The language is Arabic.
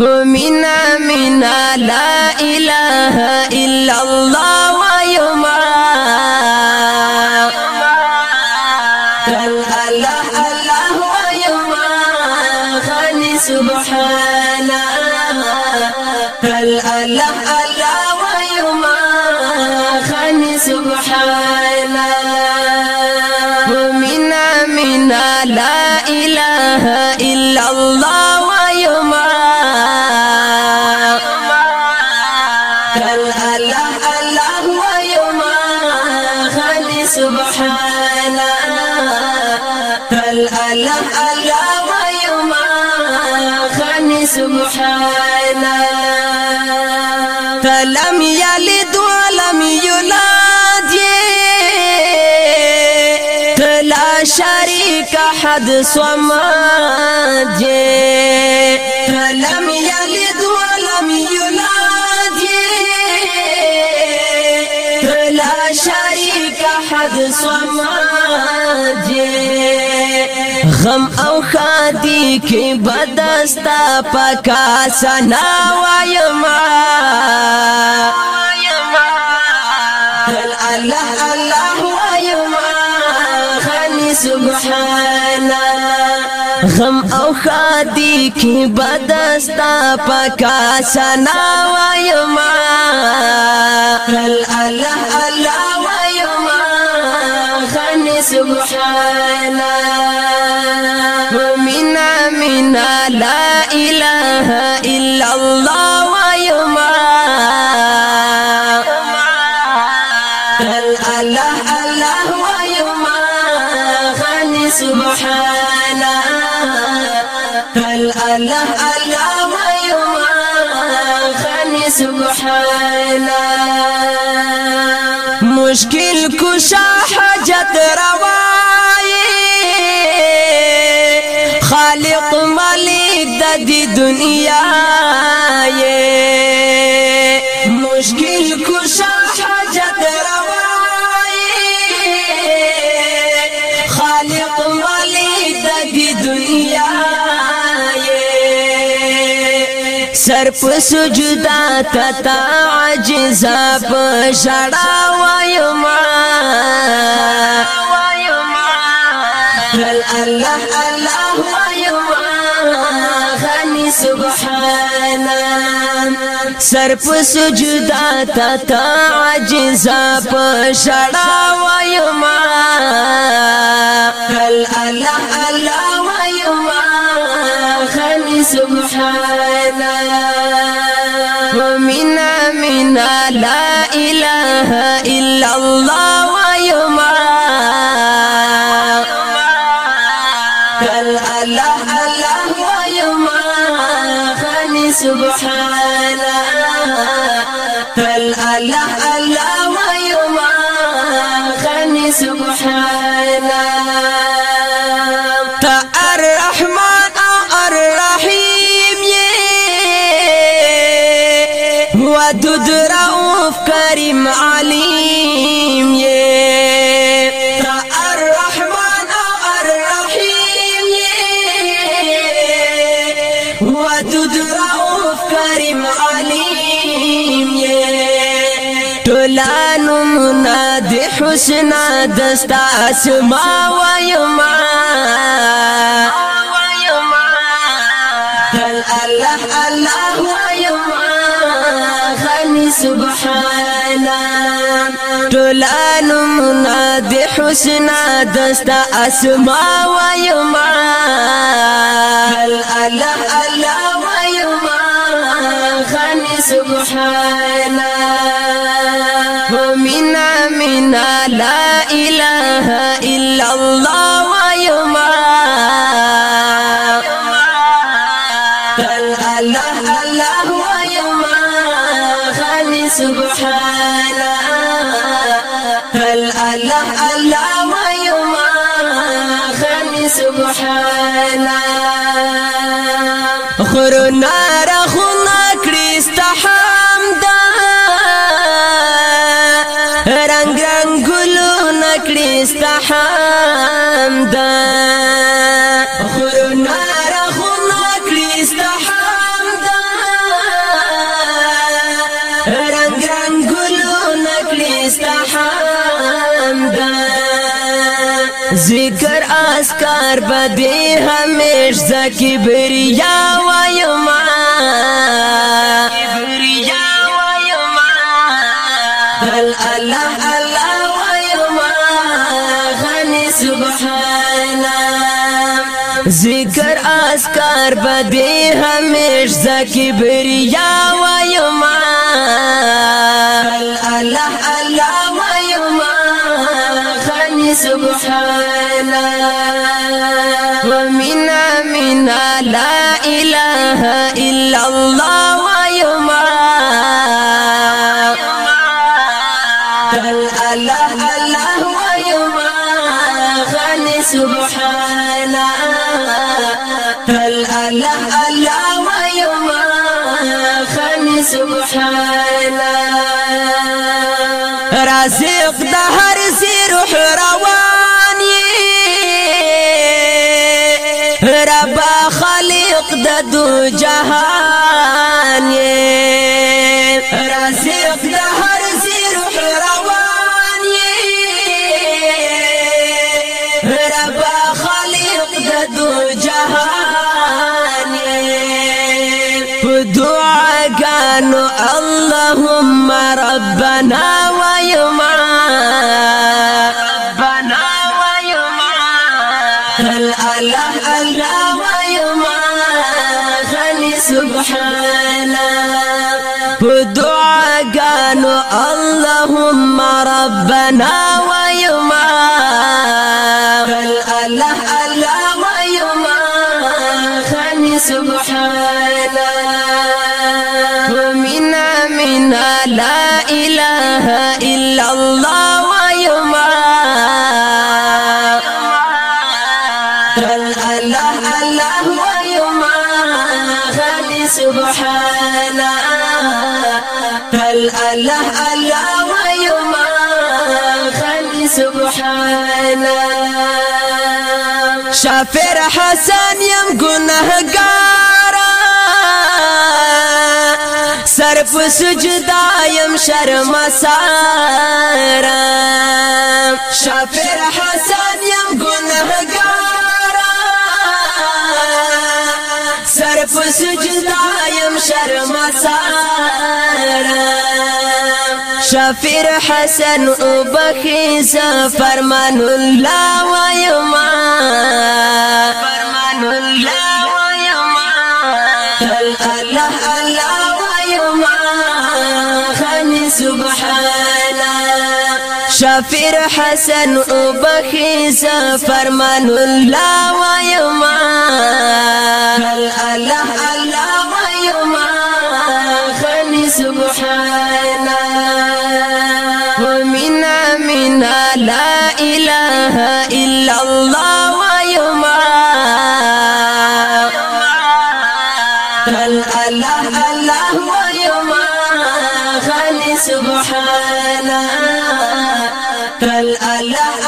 منا منا لا إله إلا الله ويما الله الله ويما خاني الله الله ويما خاني منا لا إله الله الله ويما خلي سبحانا الله الله ويما خلي سبحانا فلم يلد ولم يولد لا شريك حد صمد شريك حد صمد غم أو خادي کی بدستا پکا سنا وایما الله الله وایما خني سبحانا غم أو خادي کی بدستا پکا سنا وایما الله الله خني سبحانا منا منا لا إله إلا الله ويما. الله الله ويما. خاني سبحانا الله الله ويما. خاني سبحانا مشكل كشا حاجت رواي خالق مالک د دنیا یې سر په سجدا تتا عجز په شړا وایما الله الله ويما غني سبحانا سر په سجدا تا تا عجز په شړا ويما الله الله ويما غني سبحانا ومنا منا لا إله إلا الله ويما الله الله ويما خاني سبحانا الله الله ويما خاني سبحانا ټولانو مناد حسنا دستا اسما ويما الله الله ويما. غني سبحانا ټولانو مناد حسنا دستا اسما ويما. الله الله ويما. غني سبحانا ومنا منا لا إله إلا الله ويما الله الله ويما غني سبحانا الله الله ويما غني سبحانا خرنا رخنا كريست استحام دا خلونا رخونا کلی استحام دا رنگ رنگ گلونا کلی استحام دا ذکر آسکار بدی همیش زکی بریا ویما الله ذکر اسکار بدی همیش زکی بریا وایما الله الله وایما غنی سبحانا ومنا منا لا إله إلا الله ويما الله الله ويما غني سبحانا الله الله ويما غني سبحانا دعاګانو اللهم ربنا ويما. ربنا ويما. الله الله ويما. غني سبحانا بدعاء اللهم ربنا ويما. الله الله ويما. سبحانا ومنا لا إله إلا الله ويما الله الله ويما غني سبحانا الله الله ويما غني سبحانا شافر حسن يم گنهگارا سر په سجدا يم شرم سارا شافر حسن يم گنهگارا سر په سجدا يم شرم سارا شافر حسن وبخيز فرمان الله ويما فرمان الله ويما الله الله خني سبحانا شافر حسن وبخيز فرمان الله ويما الله الله ويما خني سبحانا ومنا منا لا إله إلا الله. کل الله